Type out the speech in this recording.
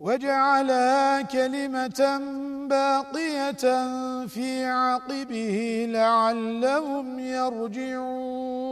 وجعلها كلمة باقية في عقبه لعلهم يرجعون.